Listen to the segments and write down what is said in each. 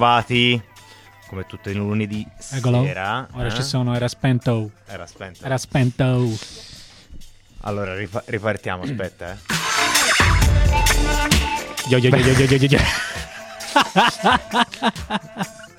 Ben trovati, come tutti i lunedì Eccolo. sera. Ora eh? ci sono, era spento. Era spento. Era spento. Allora, rifa- ripartiamo, aspetta, eh. Yo, yo, yo, yo, yo, yo, yo, yo.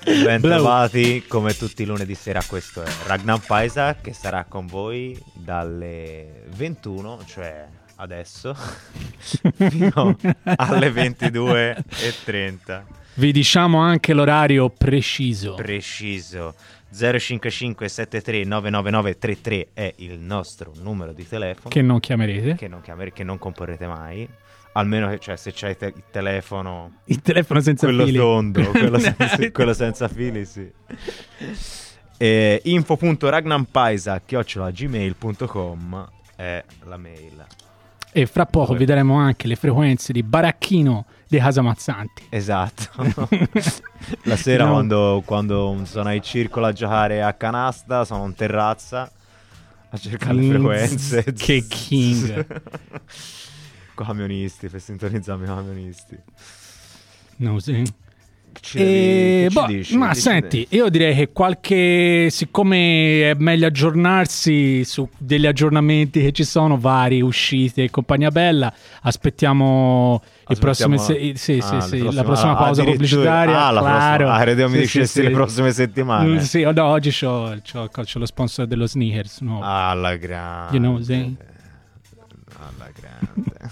Ben Blow. trovati, come tutti i lunedì sera, questo è Ragnar Paisa che sarà con voi dalle 21, cioè adesso, fino alle 22.30. Vi diciamo anche l'orario preciso. Preciso. 055 73 999 33 è il nostro numero di telefono. che non chiamerete. che non, chiamere- che non comporrete mai. Almeno cioè, se te- il telefono, Il telefono senza quello fili. tondo, quello, senza, quello senza fili, sì. Eh, info.ragnampaisa gmail.com è la mail. E fra poco vi daremo anche le frequenze di Baracchino di Casamazzanti. Esatto. la sera No. quando, quando sono ai circolo a giocare a canasta, sono in terrazza a cercare le frequenze. che king. Camionisti, per sintonizzare i camionisti. No, sì. E, ci boh, dici? ma senti, io direi che qualche, siccome è meglio aggiornarsi su degli aggiornamenti che ci sono, vari uscite e compagnia bella, aspettiamo il prossimo, Aspettiamo- se- sì, sì, Ah, sì, la prossime- prossima ah, pausa pubblicitaria. Ah, la claro. prossima. Ah, mi Sì, sì, le sì. prossime settimane. Mm, Sì, no, oggi c'ho, c'ho- c'ho lo sponsor dello sneakers nuovo. Alla grande. You know? Alla grande.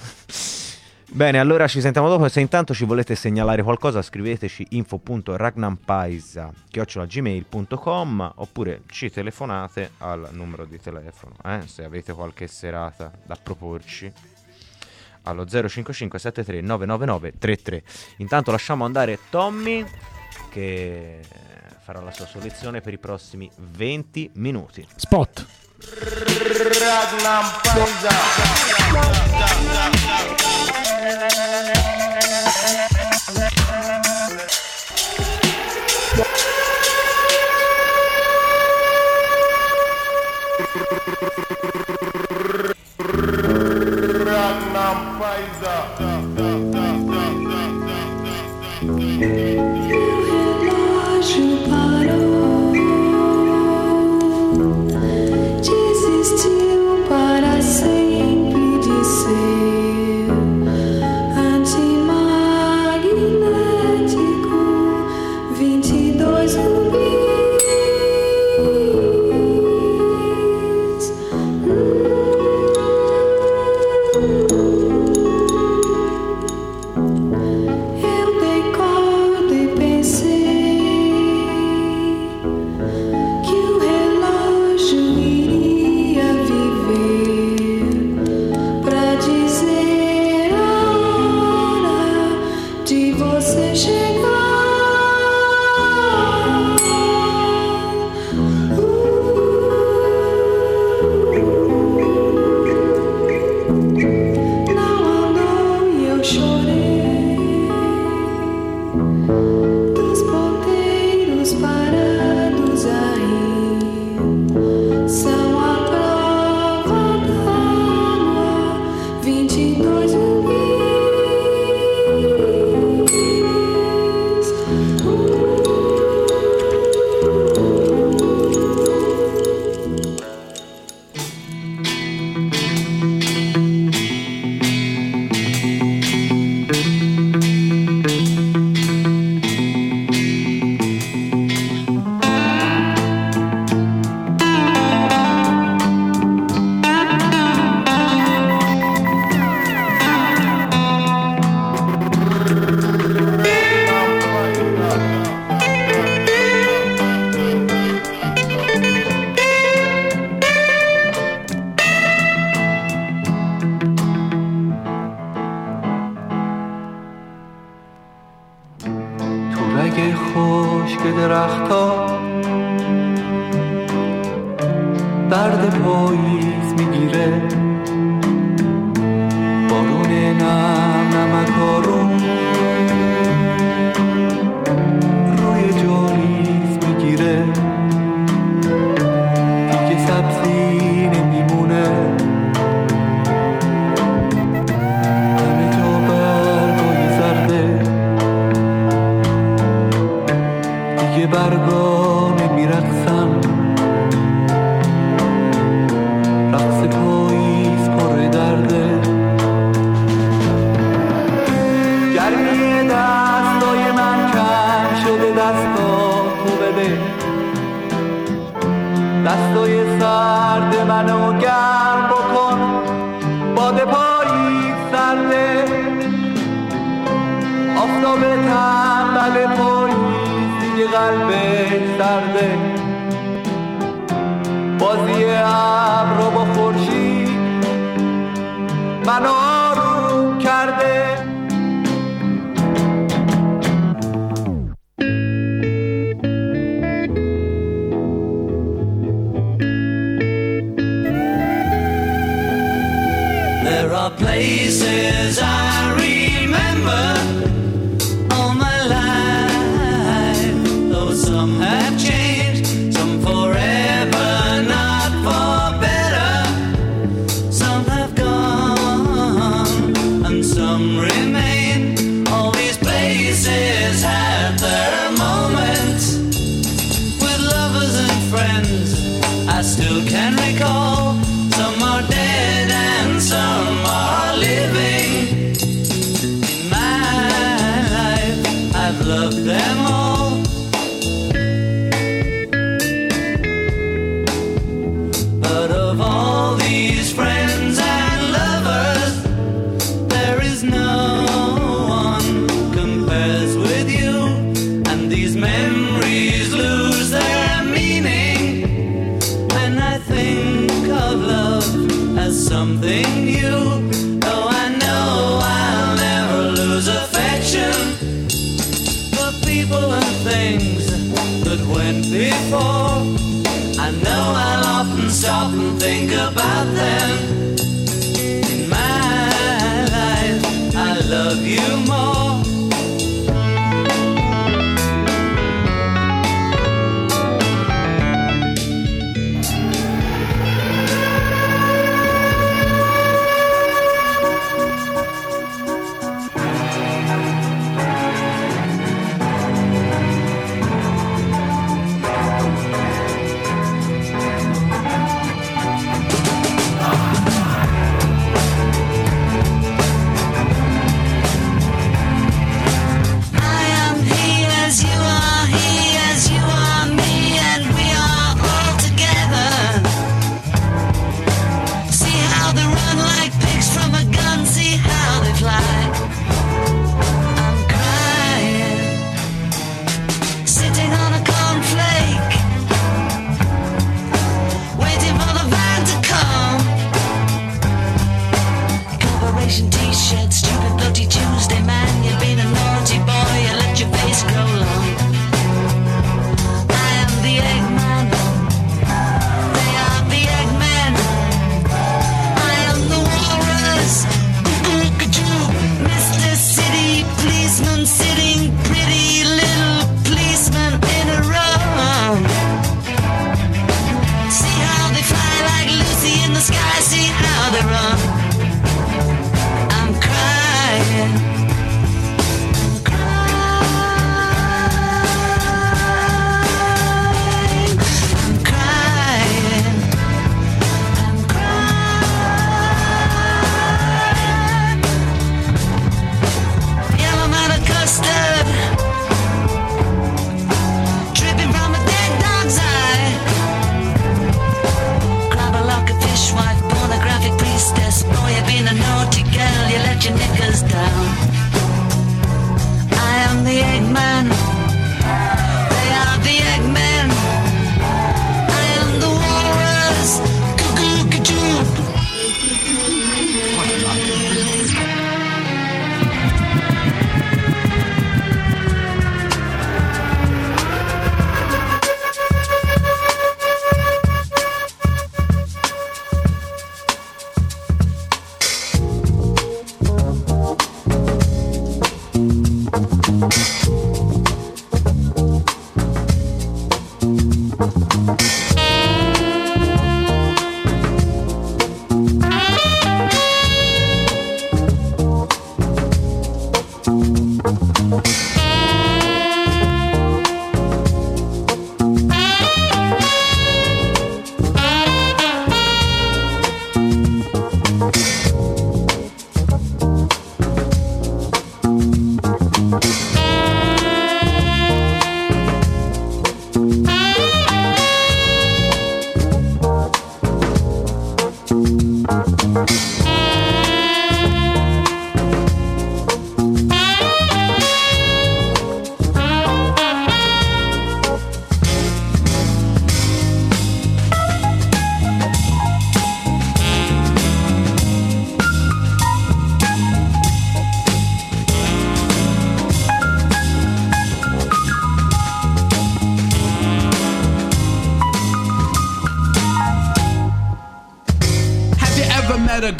Bene, allora ci sentiamo dopo. Se intanto ci volete segnalare qualcosa, scriveteci info.ragnampaisa.gmail.com oppure ci telefonate al numero di telefono, eh, se avete qualche serata da proporci. Allo 055 73 999 33. Intanto lasciamo andare Tommy che farà la sua soluzione per i prossimi 20 minuti. Spot. Ragnar Ranam Paiza.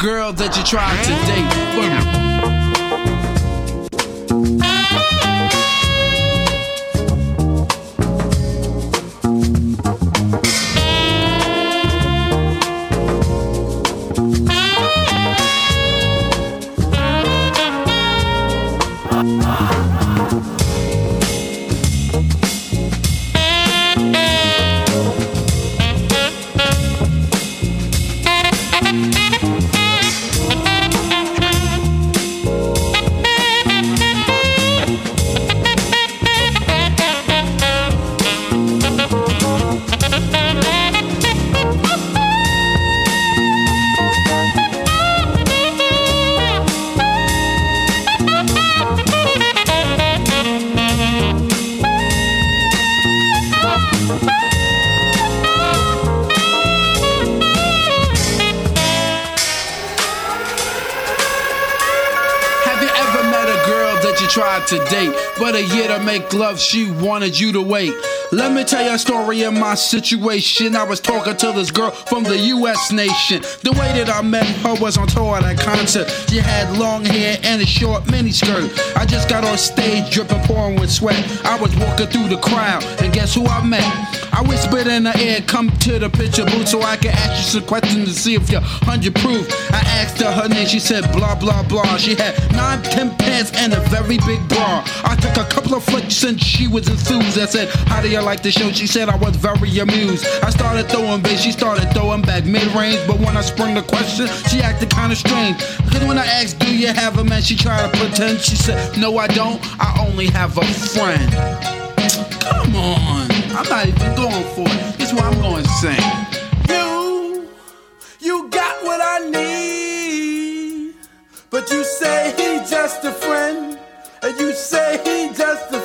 Girl that you tried to date? But make love, she wanted you to wait? Let me tell you a story of my situation. I was talking to this girl from the US nation. The way that I met her was on tour at a concert. She had long hair and a short miniskirt. I just got on stage dripping, pouring with sweat. I was walking through the crowd, and guess who I met? I whispered in her ear, come to the picture booth so I can ask you some questions to see if you're 100 proof. I asked her her name, she said blah blah blah. She had nine, ten pants and a very big bra. I took a couple of flicks and she was enthused. I said, How do you like the show? She said I was very amused. I started throwing bass, she started throwing back mid range. But when I sprung the question, she acted kinda strange. Cause when I asked, Do you have a man? She tried to pretend. She said, No, I don't. I only have a friend. Come on. I'm not even going for it. This is what I'm going to sing. You, you got what I need. But you say he just a friend. And you say he just a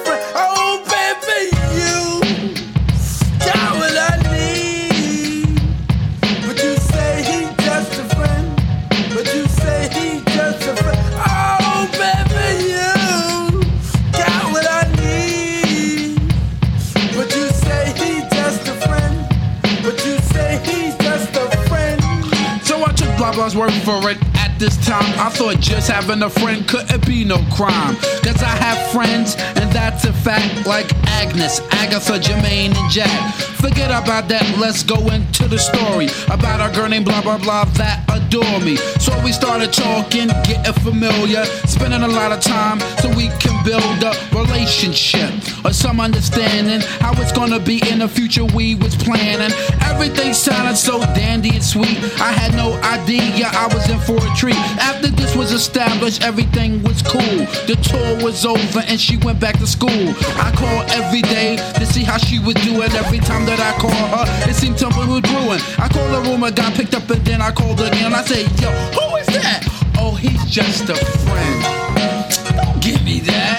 working for it. This time, I thought just having a friend couldn't be no crime. Cause I have friends, and that's a fact, like Agnes, Agatha, Jermaine, and Jack. Forget about that, let's go into the story about a girl named blah blah blah that adore me. So we started talking, getting familiar, spending a lot of time so we can build a relationship or some understanding how it's gonna be in the future we was planning. Everything sounded so dandy and sweet. I had no idea I was in for a treat. After this was established, everything was cool. The tour was over and she went back to school. I called every day to see how she was doing. Every time that I called her, it seemed something was brewing. I called the room, I got picked up, and then I called again. I said, Yo, who is that? Oh, he's just a friend. Don't give me that.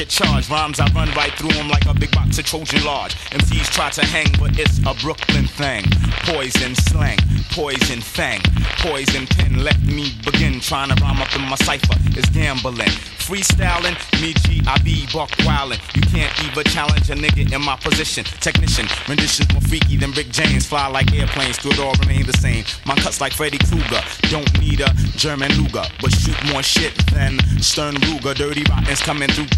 Get charged, rhymes I run right through them like a big box of Trojan large. MCs try to hang, but it's a Brooklyn thing. Poison slang, poison fang, poison pen. Let me begin trying to rhyme up in my cipher. It's gambling, freestyling. Me G, I be buck wildin'. You can't even challenge a nigga in my position. Technician, renditions more freaky than Rick James. Fly like airplanes, could all remain the same. My cuts like Freddy Krueger. Don't need a German Luger, but shoot more shit than Stern Ruger. Dirty rottens coming through.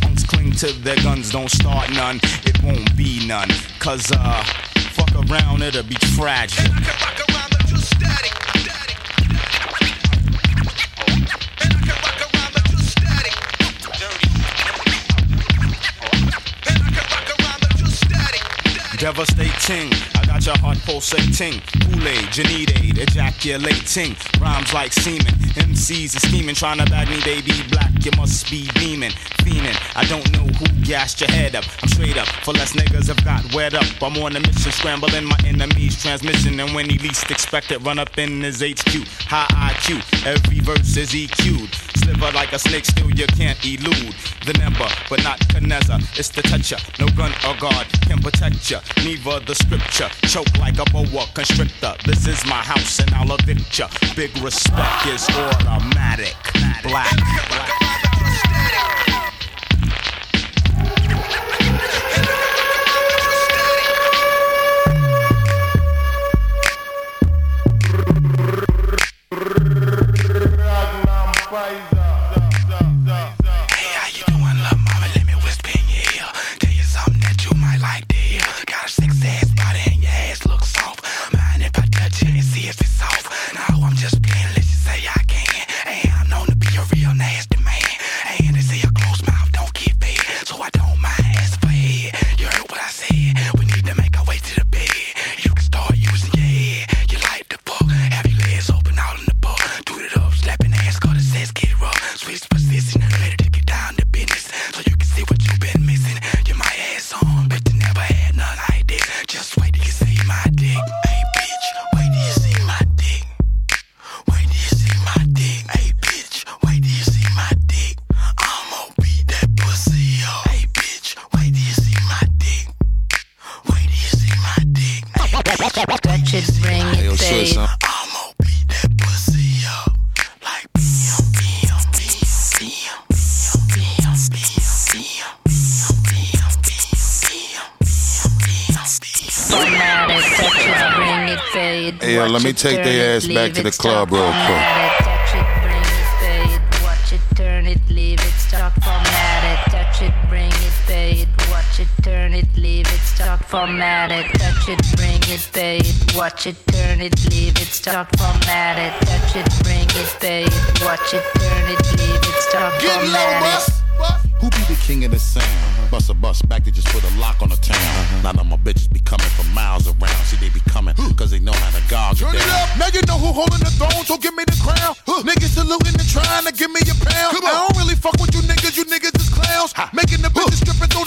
To their guns, don't start none. It won't be none. Cause, uh, fuck around, it'll be tragic. Devastating, I got your heart pulsating. Kool-Aid, ejaculating. Rhymes like semen. MCs are scheming, trying to bag me, they be black. You must be beaming, fiending. I don't know who gassed your head up. I'm straight up, for less niggas have got wet up. I'm on a mission, scrambling my enemy's transmission. And when he least expect it, run up in his HQ. High IQ, every verse is EQ'd. Sliver like a snake, still you can't elude. The number, but not Caneza. It's the toucher. No gun or guard can protect ya. Neither the scripture. Choke like a boa constrictor. This is my house and I'll evict ya. Big respect is automatic. Black. Hey, take turn their ass back to the club stop. real quick. Format it, touch it, bring it, fade. Watch it, turn it, leave it, stop. Format it, touch it, bring it, fade. Watch it, turn it, leave it, stop. Format it, touch it, bring it, fade. Watch it, turn it, leave it, stop. Format it, touch it, bring it, fade. Watch it, turn it, leave it, stop. Format it. Who be the king of the sound? Bust a bus back to just put a lock on the town. Uh-huh. Now that my bitches be coming from miles around. See, they be coming cause they know how to gouge Turn it up. Now you know who holding the throne, so give me the crown. Niggas saluting and trying to give me a pound. I don't really fuck with you niggas, you niggas is clowns. Making the bitches strip and throw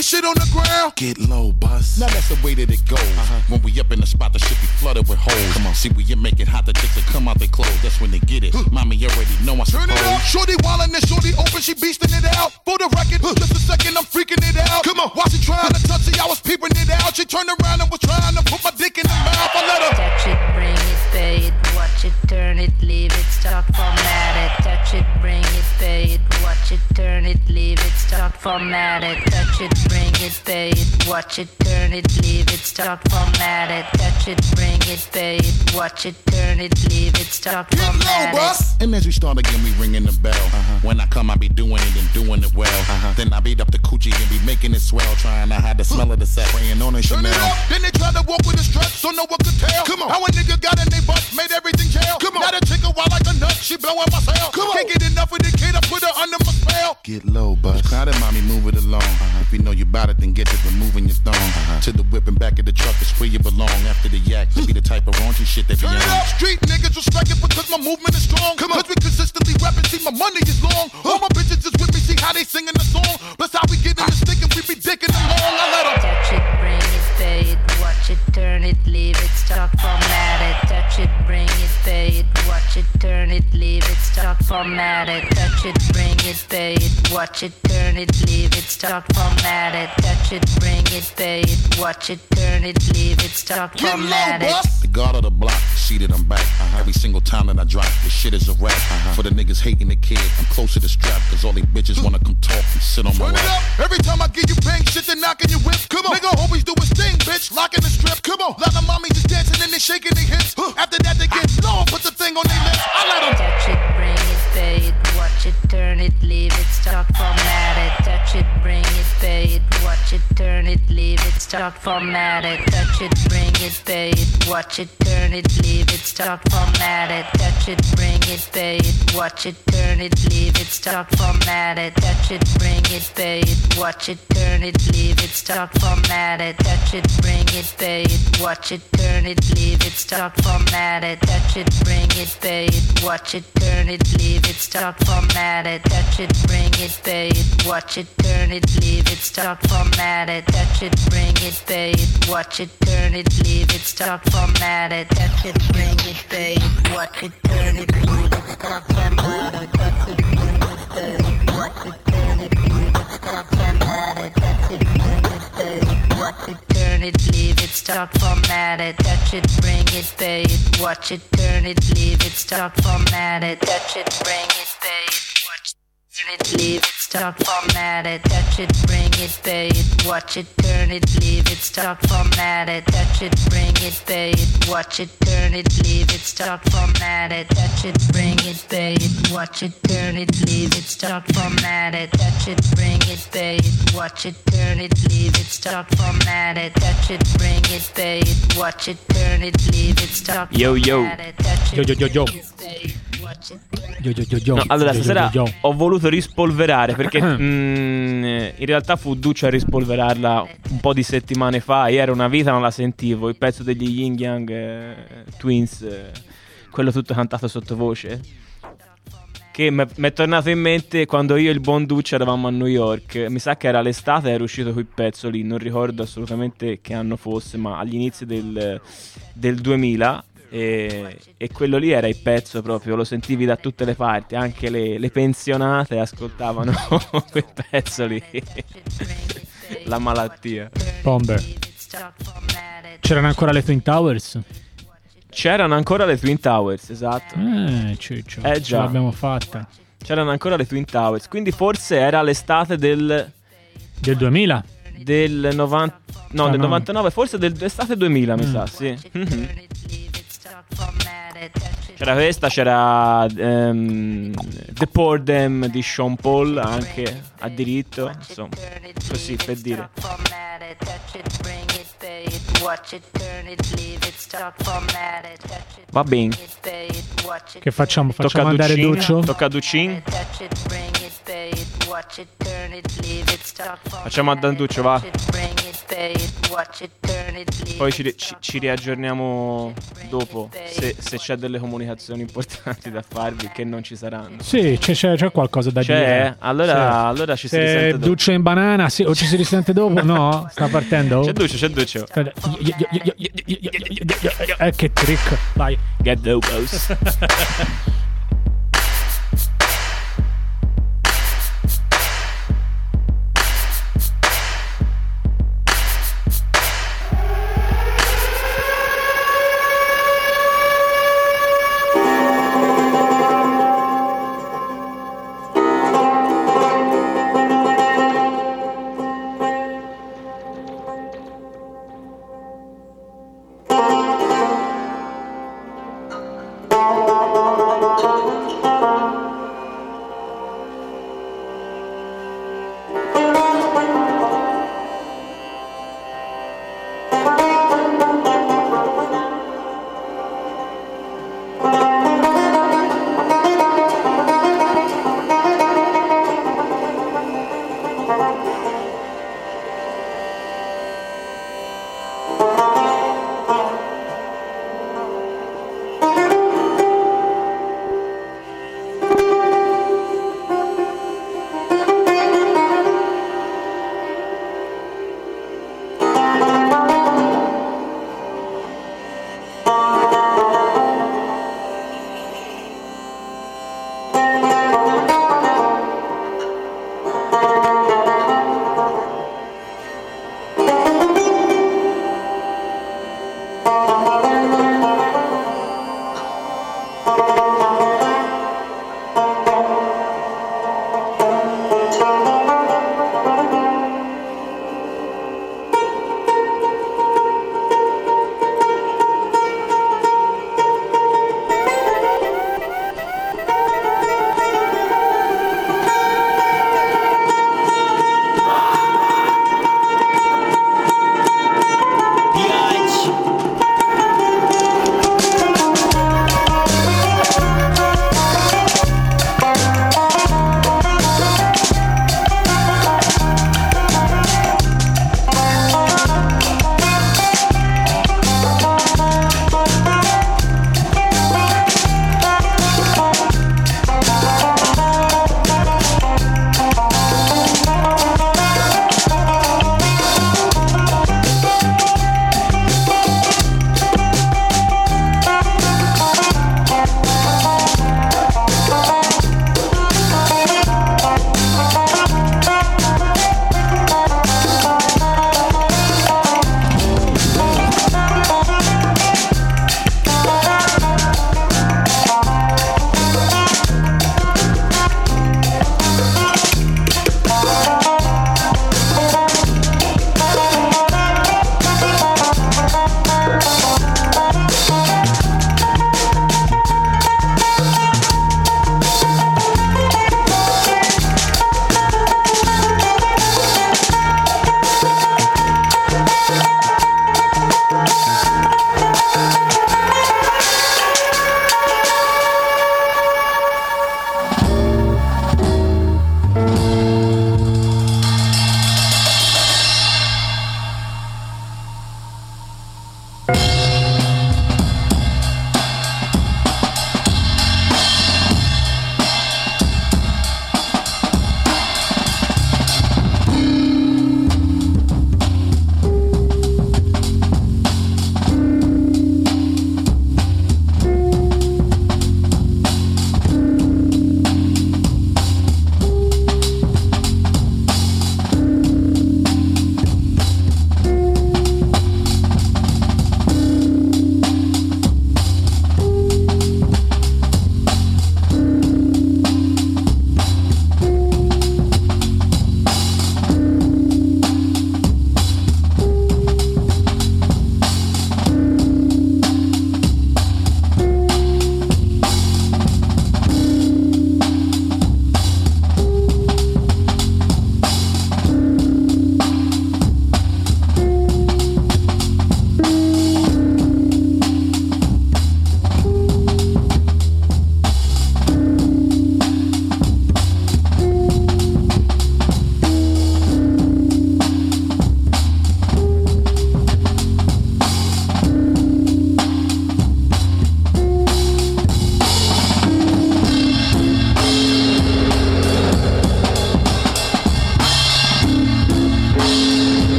this shit on the ground. Get low, bus. Now that's the way that it goes. Uh-huh. When we up in the spot, the shit be flooded with holes. Come on, see, we make it hot, the chicks that come out they clothes. That's when they get it. Mommy already know I Turn suppose. it up. Shorty wildin' and shorty open, she beastin' it out. For the record, just a second, I'm freaking it out. Come on. While she trying to touch it, I was peeping it out. She turned around and was trying to put my dick in her mouth. I let her. Touch it, bring it, fade. Watch it, turn it, leave it, stop, format it. Touch it, bring it. Watch it, turn it, leave it, stop, format it. Touch it, bring it, fade. Watch it, turn it, leave it, stop, format it. Touch it, bring it, fade. Watch it, turn it, leave it, stop, format it. And as we start again, we ringing the bell. Uh-huh. When I come, I be doing it and doing it well. Uh-huh. Then I beat up the coochie and be making it swell. Trying to hide the smell of the set, praying on a Turn Chanel. it up. Then they tried to walk with a strap, so no one could tell. Come on. How a nigga got in they butt, made everything jail. Come on. Now the chick a wild like a nut, she blowing my cell. Come on. Can't get enough of the kid, I put her under my spell. Get low, bus. Crowded, mommy, move it along. Uh-huh. If you know you bout it, then get to removing your thong. Uh-huh. To the whip and back of the truck is where you belong. After the yak, to be the type of raunchy shit that be Turn it on. up. Street niggas respect it because my movement is strong. Come on. Cause we consistently rapping, see my money is long. All my bitches is with me, see how they singing the song. Plus how we get in the stick and we be dicking along. I let 'em. Touch it, bring is fade. Watch it, turn it, leave it, stop, format it. Touch it, bring it, fade. Watch it, turn it, leave it, stop, format it, touch it, bring it, pay it, watch it, turn it, leave it, start format it, touch it, bring it, pay it, watch it, turn it, leave it, start format it. The god of the block, seated I'm back. Uh-huh. Every single time that I drop, this shit is a rap. Uh-huh. For the niggas hating the kid, I'm close to the strap, cause all they bitches wanna come talk and sit on my Run it lap. up. Every time I give you bang, shit, they knocking your whip. Come on. Nigga always do his thing, bitch. Locking the strip. Come on. Lot of mommies just dancing and they shaking their hips. After that, they get low, put the thing on their lips. I let them. Touch it, it, pay it, watch it, turn it, leave it, start format it. Touch it, bring it, pay it, watch it, turn it, leave it, start format it. Touch it, bring it, pay it, watch it, turn it, leave it, start format it. Touch it, bring it, pay it, watch it, turn it, leave it, start format it. Touch it, bring it, pay it, watch it, turn it, leave it, start format it. Touch it, bring it, pay it, watch it, turn it, leave it, start format it. Touch it, bring it, pay it, watch it, turn it, leave it, start format it. Touch it, bring it, pay it, watch it, turn it, leave it, start format it. Touch it, bring it, pay it, watch it, turn it, leave it, start format it. Touch it, bring it, pay it, watch it, turn it, leave it, start format it. Touch it, bring it, pay it, watch it, turn it, leave it, start format it. Touch it, bring it, pay it, watch it, turn it, leave it, start format it. Touch it, bring it, pay it, watch it, turn it, leave it, start format it. Touch it, bring it, pay it. Turn it, leave it, start format it. Touch it, bring it, pay it, watch it, turn it, leave it, start format it. Touch it, bring it, pay it, watch it, turn it, leave it, start format it. Touch it, bring it, pay it, watch it, turn it, leave it, start format it. Touch it, bring it, pay it, watch it, turn it, leave it, start format it. Touch it, bring it, pay it, watch it, turn it, leave it, start Yo, yo. format it. Touch Yo, yo, yo, yo. Yo, yo, yo, yo. No, allora, Yo, yo, stasera yo, yo. ho voluto rispolverare perché mm, in realtà fu Duccio a rispolverarla un po' di settimane fa. Io era una vita, non la sentivo. Il pezzo degli Yin Yang eh, Twins, eh, quello tutto cantato sottovoce. Che mi è tornato in mente quando io e il buon Duccio eravamo a New York. Mi sa che era l'estate, era uscito quel pezzo lì. Non ricordo assolutamente che anno fosse, ma agli inizi del, del 2000. E, e quello lì era il pezzo proprio, lo sentivi da tutte le parti, anche le, le pensionate ascoltavano quel pezzo lì. La malattia. Bomber. C'erano ancora le Twin Towers? C'erano ancora le Twin Towers, esatto. Eh, ciccio. Eh Ce già. l'abbiamo fatta. C'erano ancora le Twin Towers, quindi forse era l'estate del Del 2000? del 90 no, Ah, del no. 99, forse dell'estate 2000, mi Mm. sa, sì. C'era questa, c'era ehm, The Poor Them di Sean Paul anche a diritto, insomma, così per dire. Va bene. Che facciamo? Tocca Facciamo a andare Duccin? Duccio? Tocca a Duccin? Facciamo a Danduccio, va. Poi ci, ci- ci riaggiorniamo dopo se, se c'è delle comunicazioni importanti da farvi che non ci saranno. Sì, c'è, c'è- c'è qualcosa da C'è? dire. Allora- Sì. allora ci si Se risente dopo. Duccio in banana, sì, o ci si risente dopo? No? Sta partendo? C'è Duccio, c'è Duccio. Eh, che trick. Vai. Get the boss.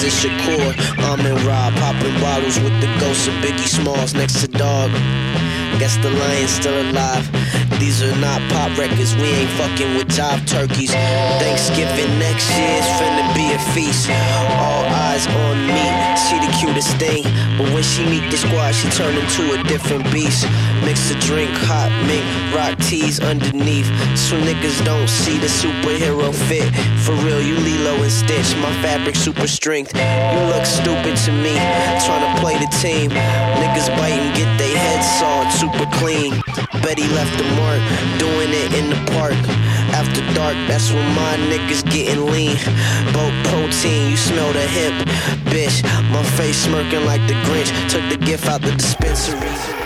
Side, visit Shakur. I'm in Rob, popping bottles with the ghost of Biggie Smalls next to Dog. Guess the lion's still alive. These are not pop records, we ain't fucking with job turkeys. Thanksgiving next year's finna be a feast. All eyes on me, she the cutest thing. But when she meet the squad, she turn into a different beast. Mix a drink, hot mink, rock tees underneath. So niggas don't see the superhero fit. For real, you Lilo and Stitch, my fabric super strength. You look stupid to me, trying to play the team. Niggas bite and get their heads sawed super clean. Betty left a mark, doing it in the park. After dark, that's when my niggas getting lean. Boat protein, you smell the hip. Bitch, my face smirking like the Grinch. Took the gift out the dispensary.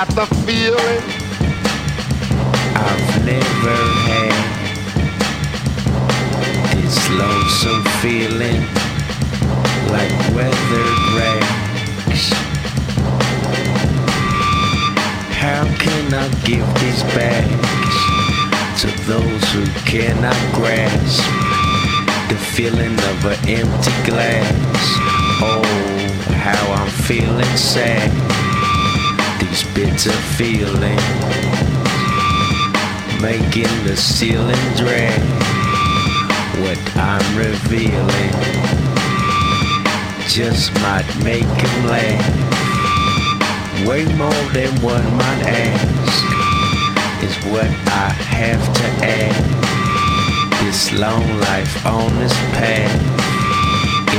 Got the feeling I've never had this lonesome feeling like weathered rags. How can I give these bags to those who cannot grasp the feeling of an empty glass? Oh, how I'm feeling sad. Bitter feeling, making the ceiling drag. What I'm revealing just might make him laugh. Way more than one might ask is what I have to add. This long life on this path,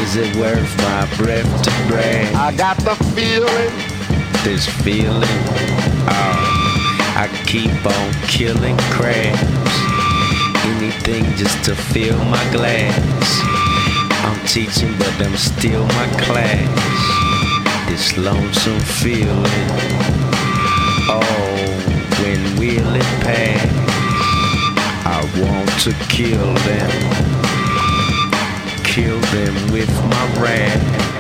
is it worth my breath to brag? I got the feeling This feeling, oh, I keep on killing crabs. Anything just to fill my glass. I'm teaching, but I'm still my class. This lonesome feeling. Oh, when will it pass? I want to kill them. Kill them with my wrath.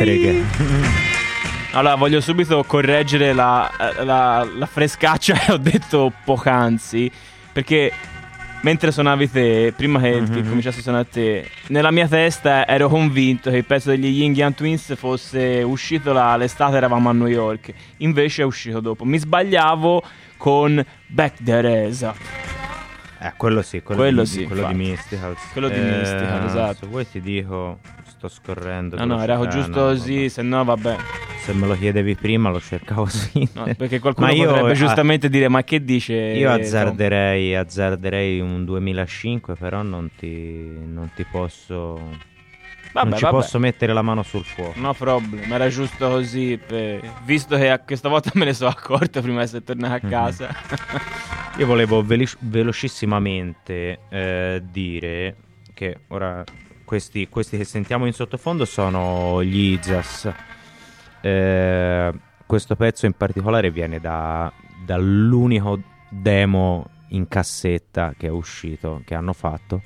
Streghe. Allora, voglio subito correggere la, la- la frescaccia che ho detto poc'anzi. Perché mentre suonavi te, prima che, che cominciassi a suonare te, nella mia testa ero convinto che il pezzo degli Ying Yang Twins fosse uscito là, l'estate eravamo a New York. Invece è uscito dopo. Mi sbagliavo con Back Teresa. Eh, quello sì, quello, Quello di, sì, quello di infatti. Mystical. Quello di Mystical, esatto. Se vuoi ti dico, sto scorrendo. No, no, era giusto no, così, se no vabbè. Se me lo chiedevi prima lo cercavo sì. No, perché qualcuno Ma io, potrebbe ah, giustamente dire ma che dice Io Tom?" azzarderei, azzarderei un 2005, però non ti, non ti posso... Vabbè, non ci vabbè. posso mettere la mano sul fuoco. No problem, era giusto così. per- Visto che a questa volta me ne sono accorto prima di essere tornato a Mhm. casa. Io volevo veli- velocissimamente eh, dire che ora questi, questi che sentiamo in sottofondo sono gli Izas. Eh, questo pezzo in particolare viene da- dall'unico demo in cassetta che è uscito, che hanno fatto.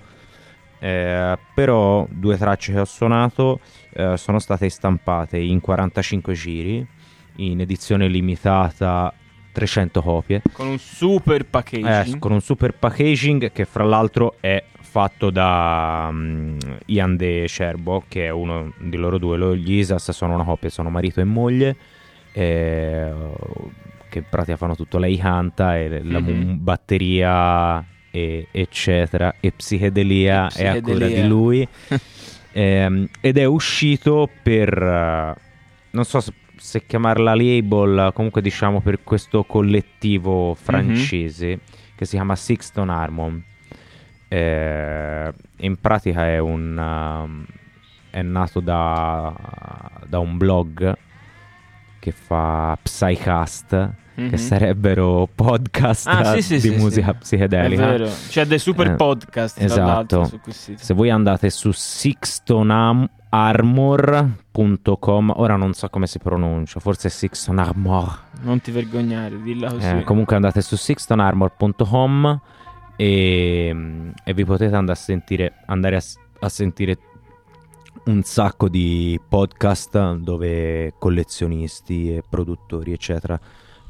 Eh, però due tracce che ho suonato eh, sono state stampate in 45 giri in edizione limitata 300 copie con un super packaging. eh, con un super packaging che fra l'altro è fatto da mm, Ian De Scerbo che è uno di loro due. Gli Isas sono una coppia sono marito e moglie eh, che in pratica fanno tutto. Lei canta e la Mhm. batteria e- eccetera e psichedelia E è a cura psichedelia. di lui. Ehm, ed è uscito per eh, non so se, se chiamarla label comunque diciamo per questo collettivo francese che si chiama Sixton Harmon Eh, in pratica è un um, è nato da, da un blog che fa Psycast Mhm. che sarebbero podcast Ah, sì, sì, di sì, musica psichedelica È vero. C'è dei super Eh, podcast, esatto se voi andate su sixtonarmor.com ora non so come si pronuncia forse Sixton Armor Non ti vergognare, dilla così. eh, comunque andate su sixtonarmor.com e, e vi potete andare a sentire, andare a, a sentire un sacco di podcast dove collezionisti e produttori eccetera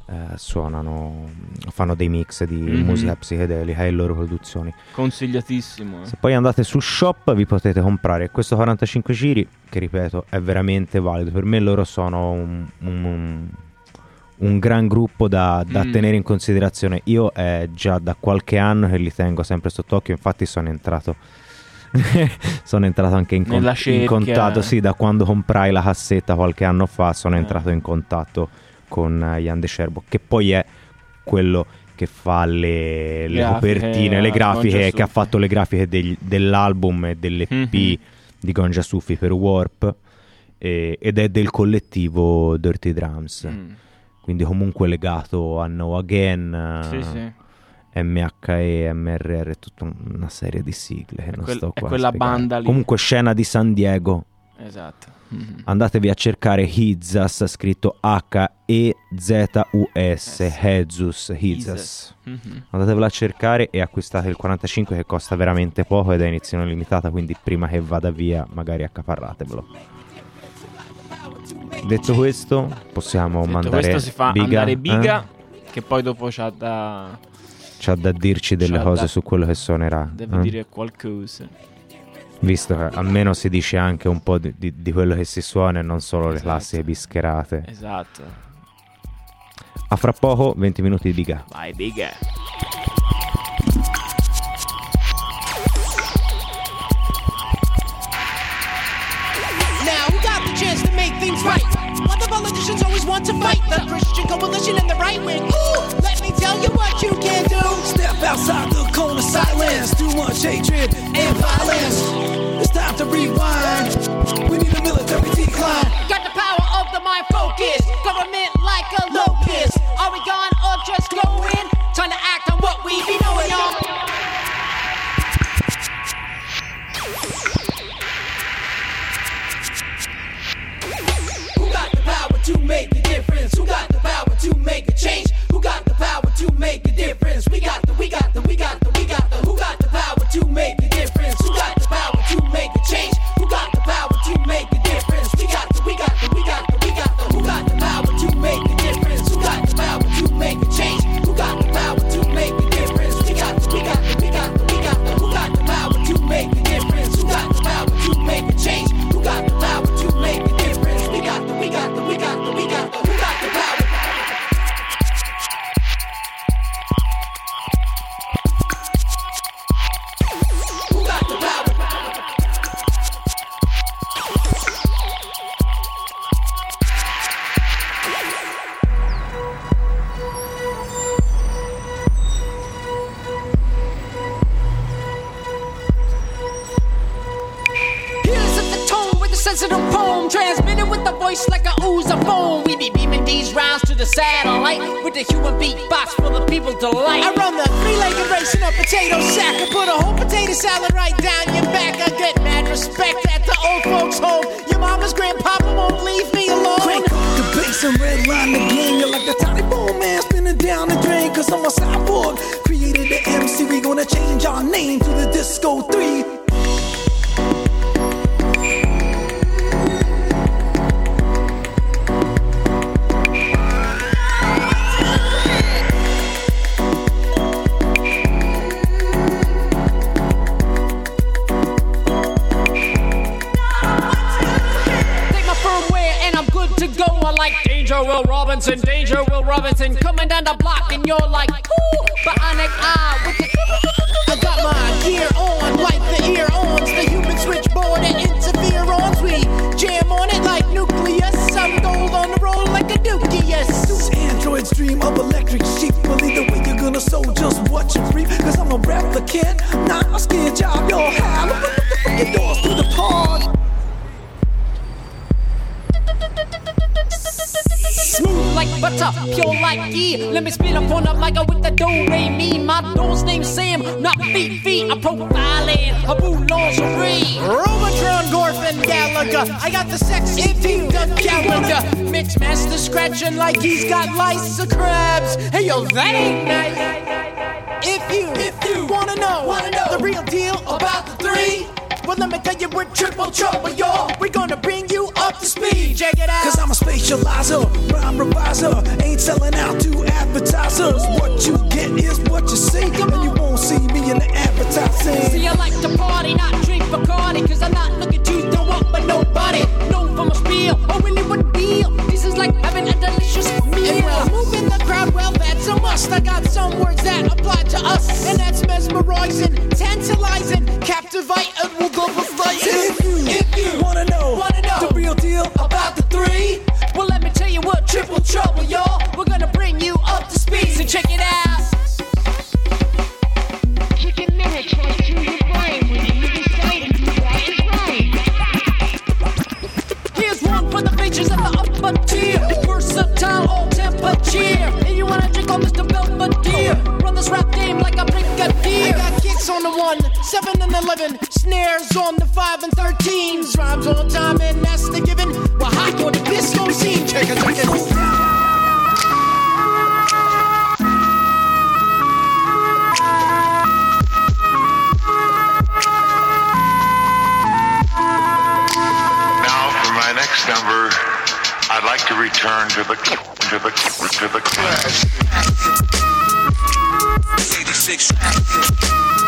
eh, suonano, fanno dei mix di Mhm. musica psichedelica e loro produzioni. Consigliatissimo. eh. Se poi andate su shop vi potete comprare questo 45 giri che ripeto è veramente valido. Per me loro sono un, un- un gran gruppo da, da Mm. tenere in considerazione. Io è già da qualche anno che li tengo sempre sott'occhio, infatti sono entrato... sono entrato anche in, con- in contatto, sì, da quando comprai la cassetta qualche anno fa Eh. sono entrato in contatto con eh, Ian De Scerbo, che poi è quello che fa le, le Grafiche, copertine, le eh, grafiche, che ha fatto le grafiche degli- dell'album e dell'EP Mhm. di Gonja Sufi per Warp e- ed è del collettivo Dirty Drums. Mm. Quindi comunque legato a No Again, Sì, eh, sì. MHE, MRR, tutta una serie di sigle che non quel- sto è qua a quella banda lì. Comunque scena di San Diego. Esatto. Mhm. Andatevi a cercare Hizas, scritto H-E-Z-U-S, Jesus, Hizas. Mhm. Andatevela a cercare e acquistate il 45 che costa veramente poco ed è in edizione limitata, quindi prima che vada via magari accaparratevelo. Detto questo, possiamo Detto mandare questo si fa Biga, andare biga, eh? che poi dopo c'ha da... C'ha da dirci delle cose da- su quello che suonerà. Deve eh? dire qualcosa. Visto che almeno si dice anche un po' di, di- di quello che si suona e non solo le Esatto. classiche bischerate. Esatto. A fra poco, 20 minuti di biga. Vai biga. Chance to make things right? The politicians always want to fight the Christian coalition and the right wing? Let me tell you what you can do. Step outside the cone of silence. Too much hatred and violence. It's time to rewind. We need a military decline. Got the power of the mind focus. Government like a locust. Are we gone or just going? Time to act on what we be knowing, y'all. Well, let me tell you, we're triple trouble, y'all. We're gonna bring you up to speed. Check it out. Cause I'm a specializer, rhyme reviser. Ain't selling out to advertisers. What you get is what you see. And you won't see me in the advertising. See, I like to party, not drink Bacardi. Cause I'm not looking to throw up but nobody. Known for my spiel, I really would deal. This is like having a delicious meal. And well, moving the crowd, well, that's a must. I got some words that apply to us. And that's mesmerizing, tantalizing, captivating activate and we'll go for right. from the 5 and 13s. Rhymes on time, and. We're hot on the disco scene. Check it, check it. next number, I'd like to return to the to the to the class. 86.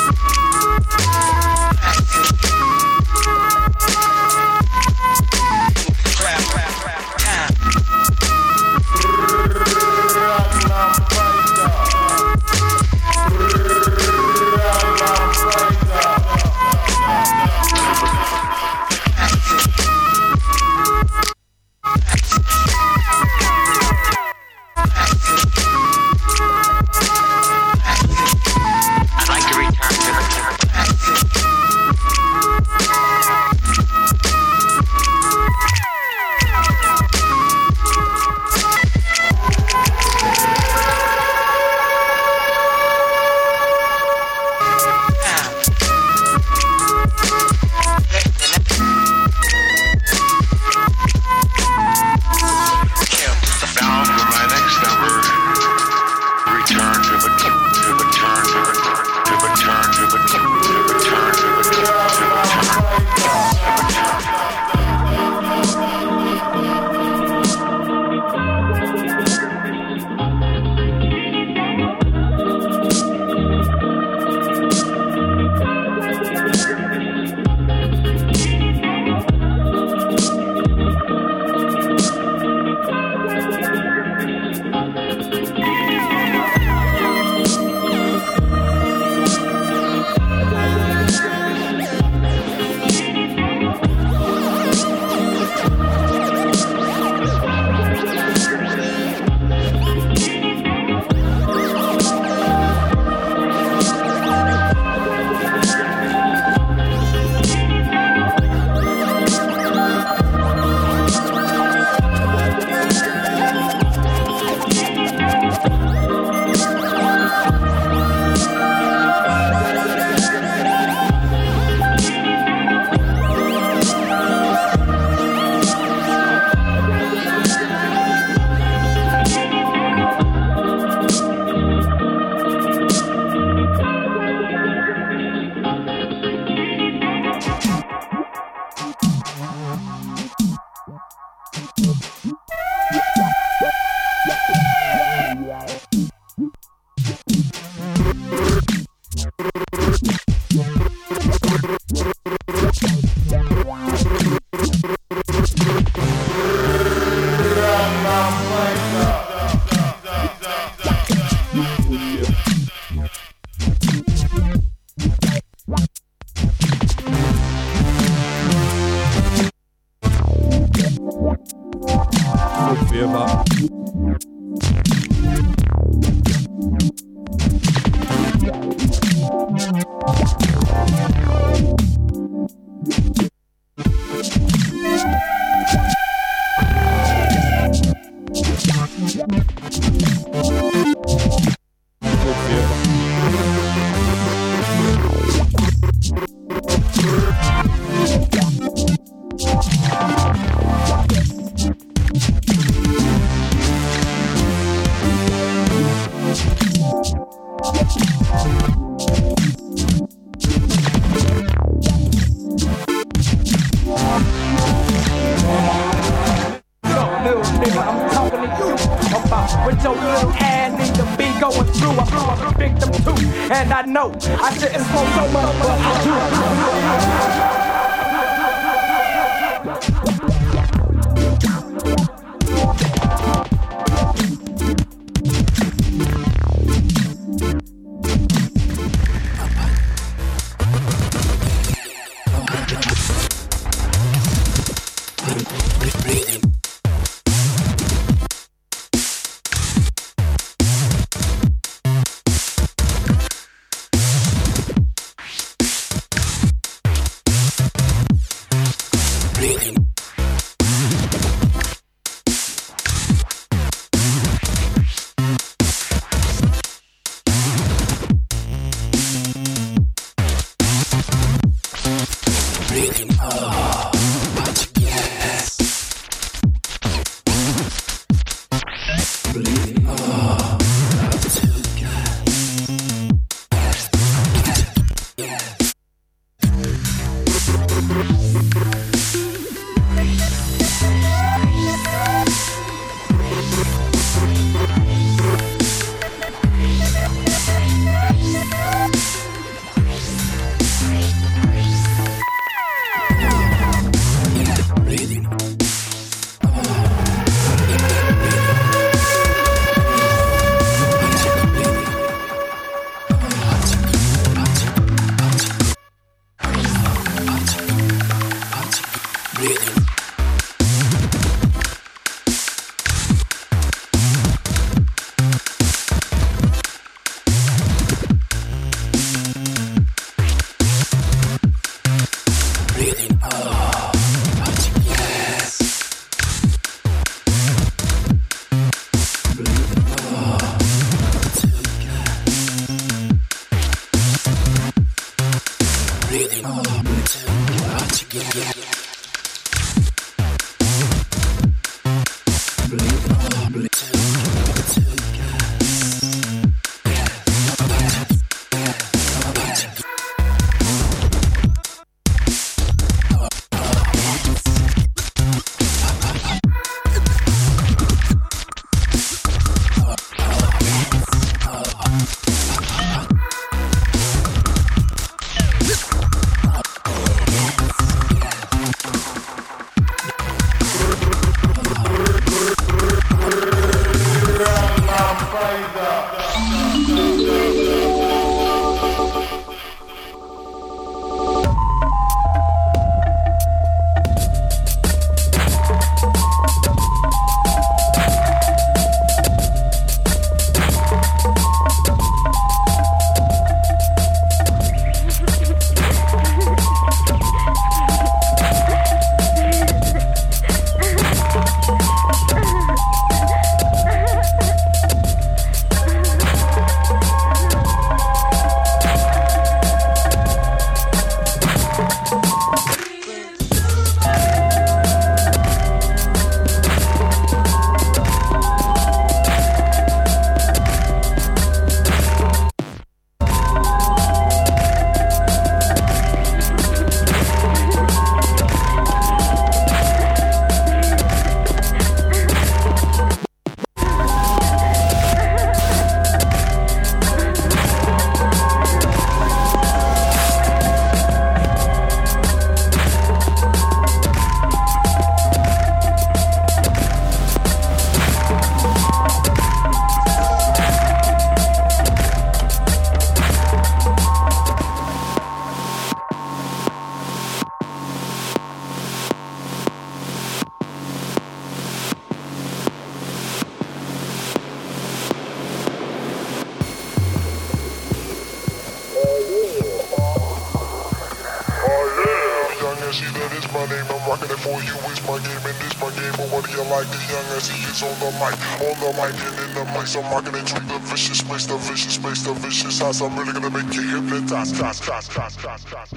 cross, cross, cross, cross.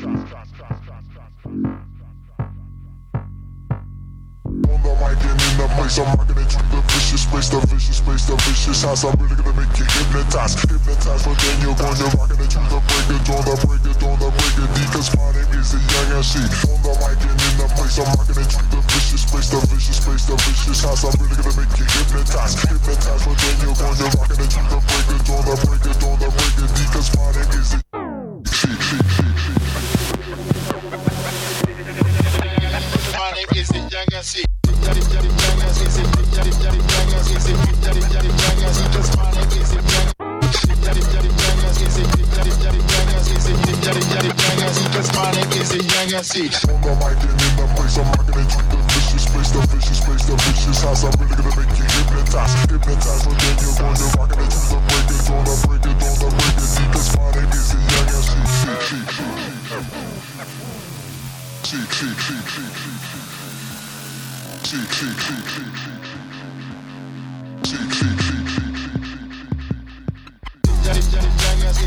See,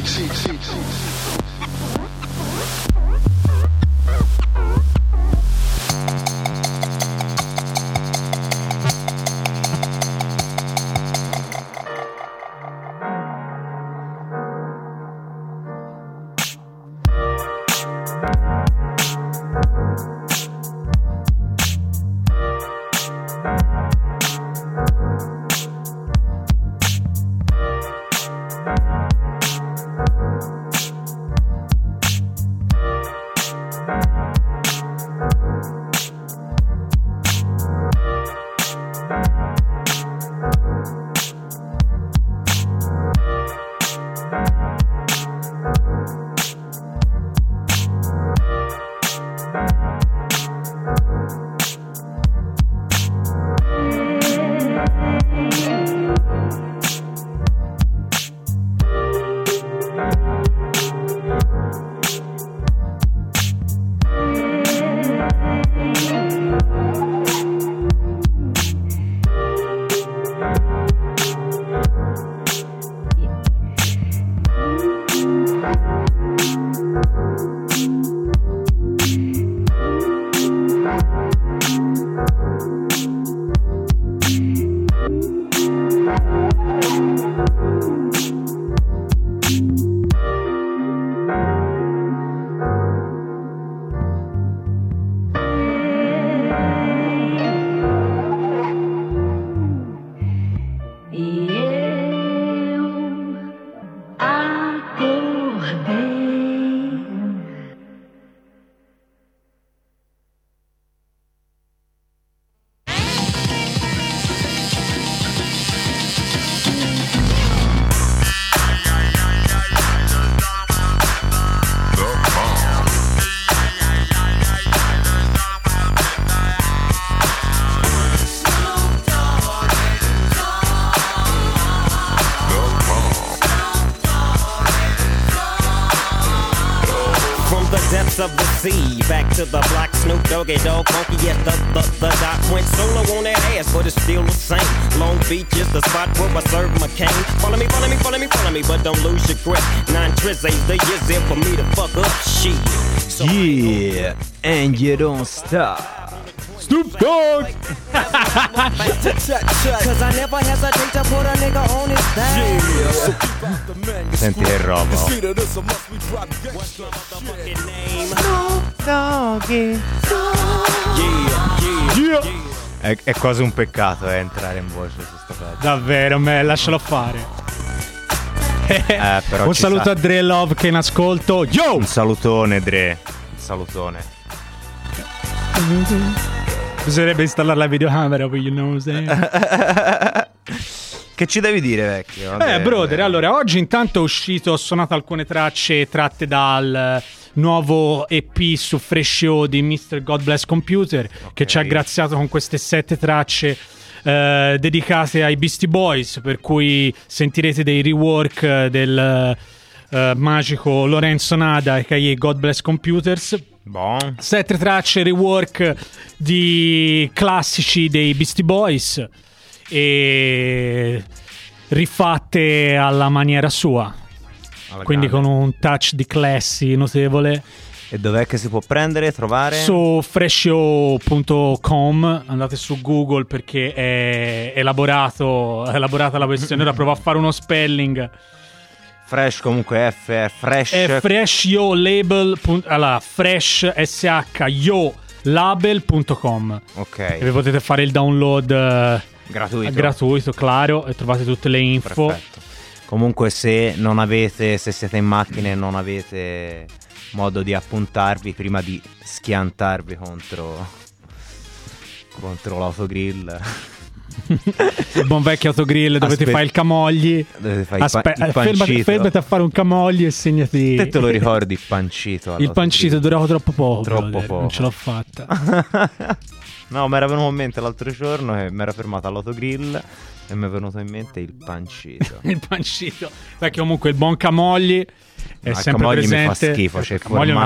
see, see, see. Yeah, and you don't stop. Snoop Dogg! Cause I never hesitate to put a nigga on his thing. Senti che roba. È, è quasi un peccato eh, entrare in voce su sta cosa. Davvero, me, lascialo fare. Eh, però Un saluto sta. a Dre Love che in ascolto. Yo! Un salutone, Dre. Un salutone. Bisognerebbe installare la videocamera, you know? Che ci devi dire, vecchio? Eh, brother, allora, oggi intanto è uscito, ho suonato alcune tracce tratte dal nuovo EP su Fresh Show di Mr. God Bless Computer, che ci ha graziato con queste sette tracce eh, dedicate ai Beastie Boys, per cui sentirete dei rework del eh, magico Lorenzo Nada, a.k.a. God Bless Computers. Bon. Sette tracce rework di classici dei Beastie Boys e rifatte alla maniera sua. Alla Quindi grande. con un touch di classy notevole. E dov'è che si può prendere, trovare? Su freshio.com andate su Google perché è elaborato, è elaborata la questione. Ora provo a fare uno spelling. Fresh comunque F, è fresh. È freshio label. Allora, fresh sh label.com. Ok. E vi potete fare il download eh, Gratuito. gratuito, claro, e trovate tutte le info. Perfetto. Comunque se non avete, se siete in macchina e non avete modo di appuntarvi prima di schiantarvi contro contro l'autogrill Il buon vecchio autogrill dove ti Aspe- fai il camogli. Dove fai il Aspe- il eh, fermati, a fare un camogli e segnati. Te te lo ricordi il pancito? Il pancito durava troppo poco. Troppo brother, poco. Non ce l'ho fatta. No, mi era venuto in mente l'altro giorno che mi era fermato all'autogrill e mi è venuto in mente il pancito. il pancito. Perché comunque il buon camogli è il sempre camogli mi fa presente. schifo, c'è camogli forma-.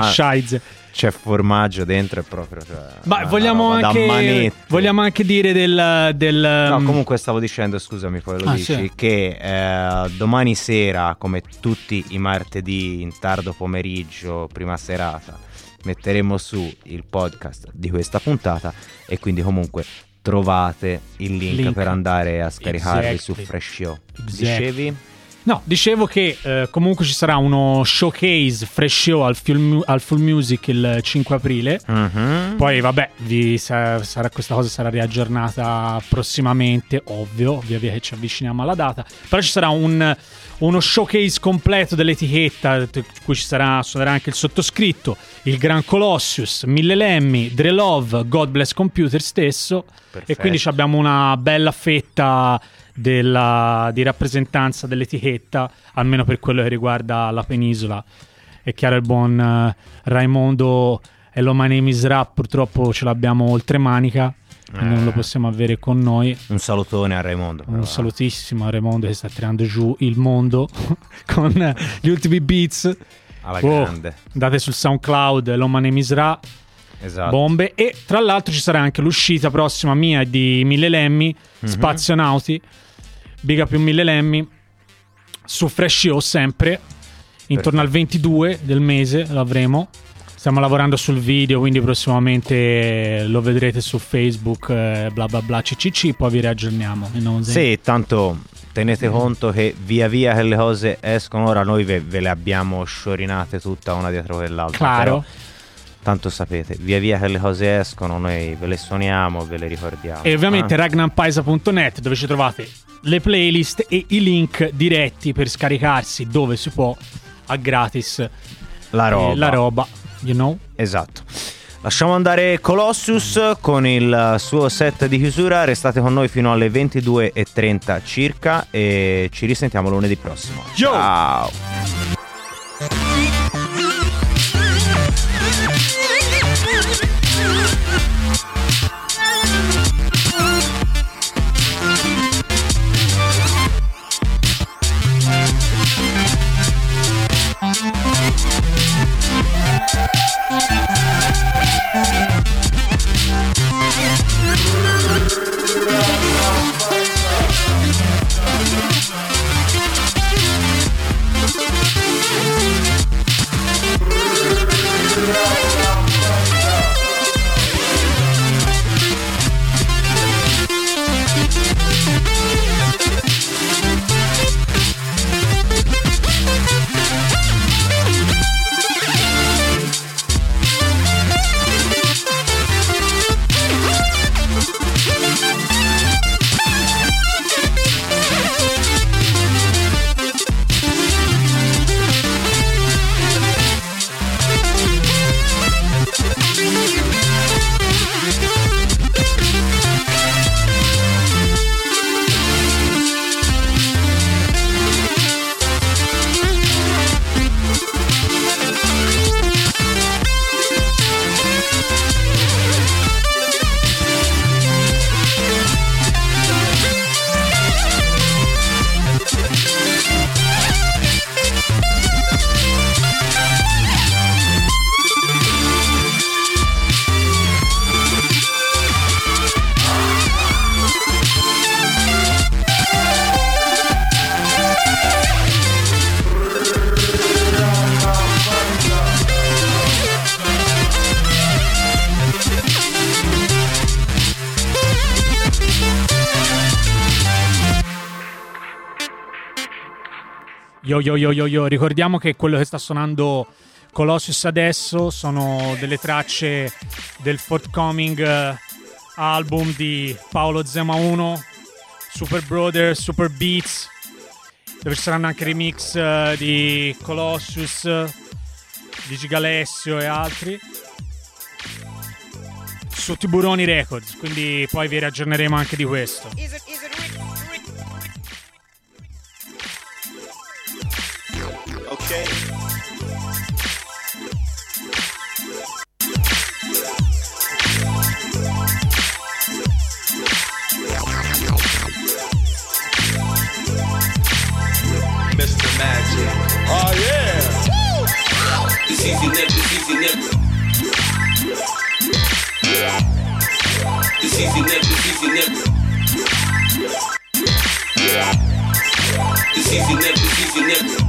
C'è formaggio dentro e proprio. Cioè, Ma vogliamo anche, vogliamo anche dire del. del No, um, comunque stavo dicendo, scusami, poi lo Ah, dici, sì. che eh, domani sera, come tutti i martedì in tardo pomeriggio, prima serata, metteremo su il podcast di questa puntata e quindi comunque trovate il link, Link. per andare a scaricarvi Exactly. su Fresh Show. Exactly. Dicevi? No, dicevo che eh, comunque ci sarà uno showcase fresh show al Full, al Full Music il 5 aprile. Mhm. Poi, vabbè, vi sa- sarà- questa cosa sarà riaggiornata prossimamente, ovvio, via via che ci avviciniamo alla data. Però ci sarà un- uno showcase completo dell'etichetta, t- cui ci sarà, suonerà anche il sottoscritto, il Gran Colossius, Mille Lemmy, Dre Love, God Bless Computer stesso. E quindi abbiamo una bella fetta della- di rappresentanza dell'etichetta, almeno per quello che riguarda la penisola. È chiaro il buon eh, Raimondo e lo My Name is Rap purtroppo ce l'abbiamo oltre manica, quindi non lo Eh. possiamo avere con noi. Un salutone a Raimondo. Un salutissimo a Raimondo che sta tirando giù il mondo con eh, gli ultimi beats. Alla Oh, grande. Andate sul SoundCloud, lo My Name is Ra. Esatto. Bombe. E tra l'altro ci sarà anche l'uscita prossima mia di Mille Lemmy, Mhm. Spazionauti. Biga più Mille Lemmy. Su Fresh Show sempre. Intorno al 22 del mese l'avremo. Stiamo lavorando sul video, quindi prossimamente lo vedrete su Facebook, eh, bla bla bla ccc, poi vi riaggiorniamo. Sì, tanto tenete conto che via via che le cose escono, ora noi ve, ve le abbiamo sciorinate tutta una dietro quell'altra. Claro. però tanto sapete, via via che le cose escono, noi ve le suoniamo, ve le ricordiamo. E ovviamente eh? ragnampaisa.net dove ci trovate le playlist e i link diretti per scaricarsi dove si può a gratis La eh, roba. la roba, you know? Esatto. Lasciamo andare Colossus con il suo set di chiusura. Restate con noi fino alle 22.30 circa e ci risentiamo lunedì prossimo. Ciao! Yo yo yo yo ricordiamo che quello che sta suonando Colossus adesso sono delle tracce del forthcoming eh, album di Paolo Zema 1, Super Brother, Super Beats, dove ci saranno anche remix eh, di Colossus, di Gigalessio e altri su Tiburoni Records, quindi poi vi raggiorneremo anche di questo. Okay. Mr. Magic. Oh yeah. This easy nip, this easy nip. This easy nip, this easy nip. This easy nip, this easy nip.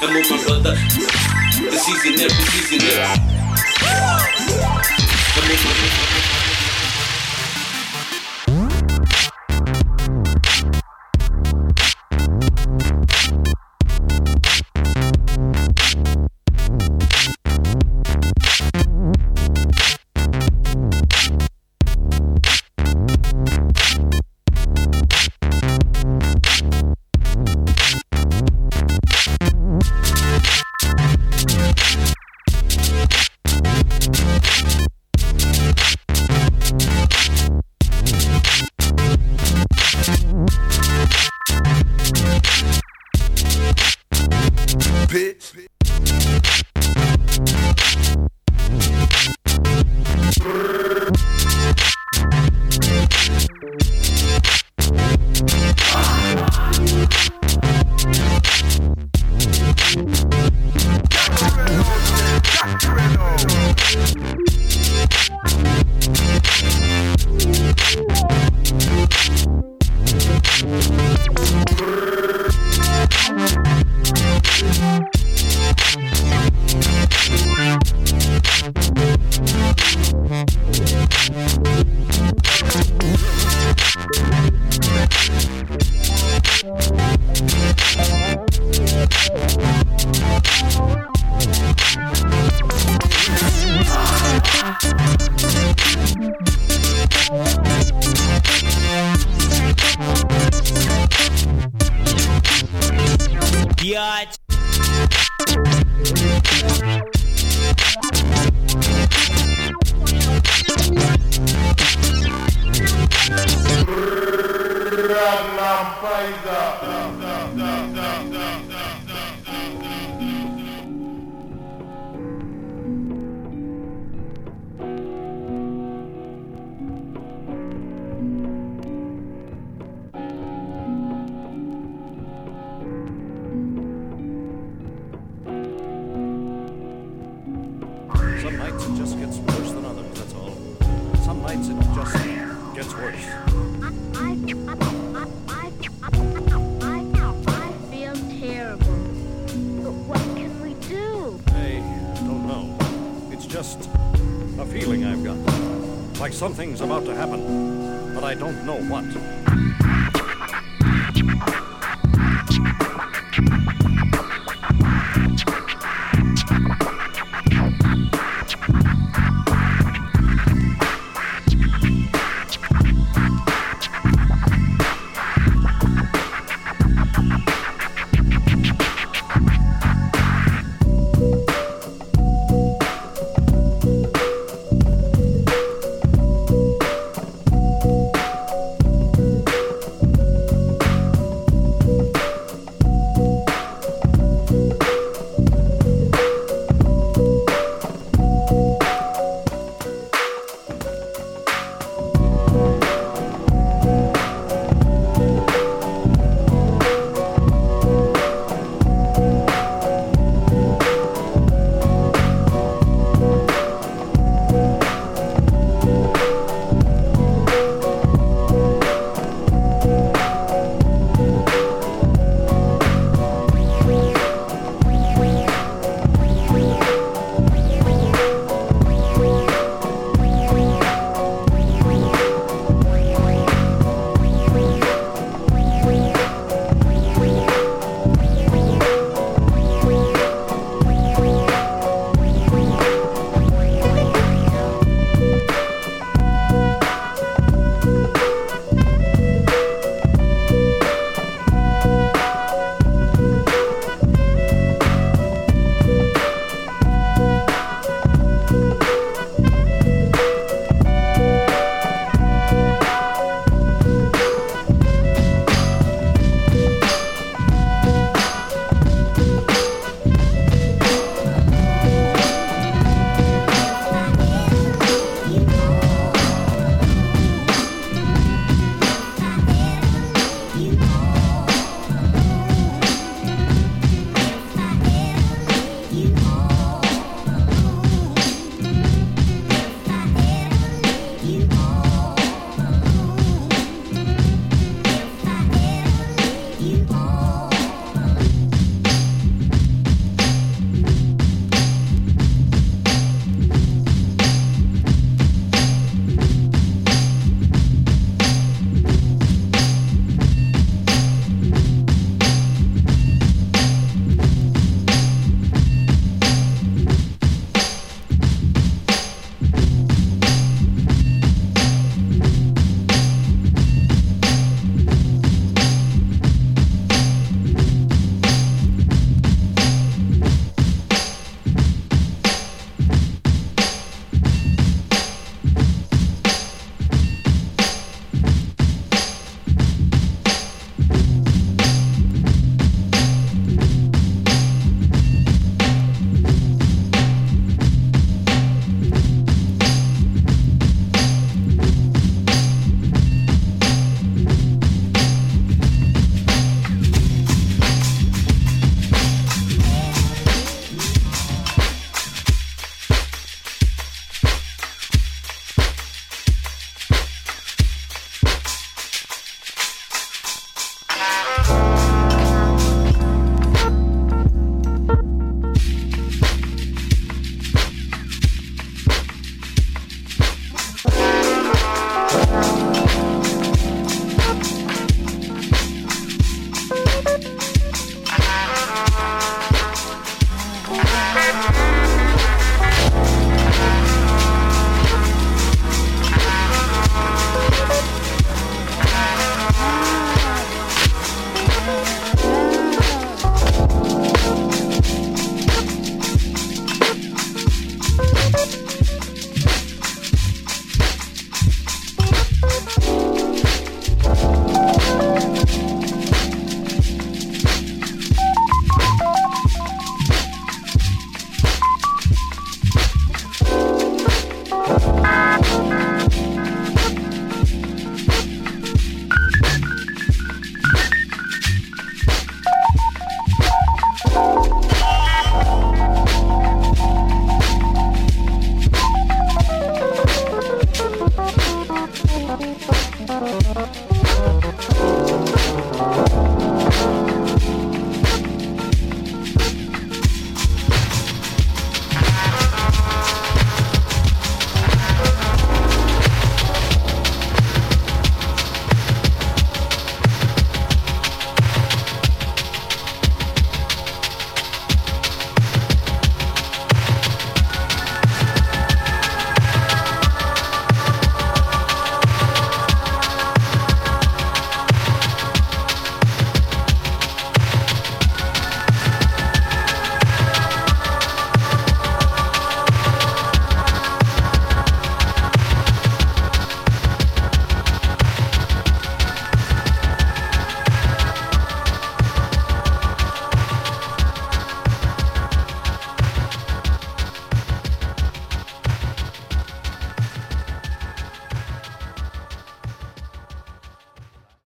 I'm my brother. This easy. I'm with my Bitch.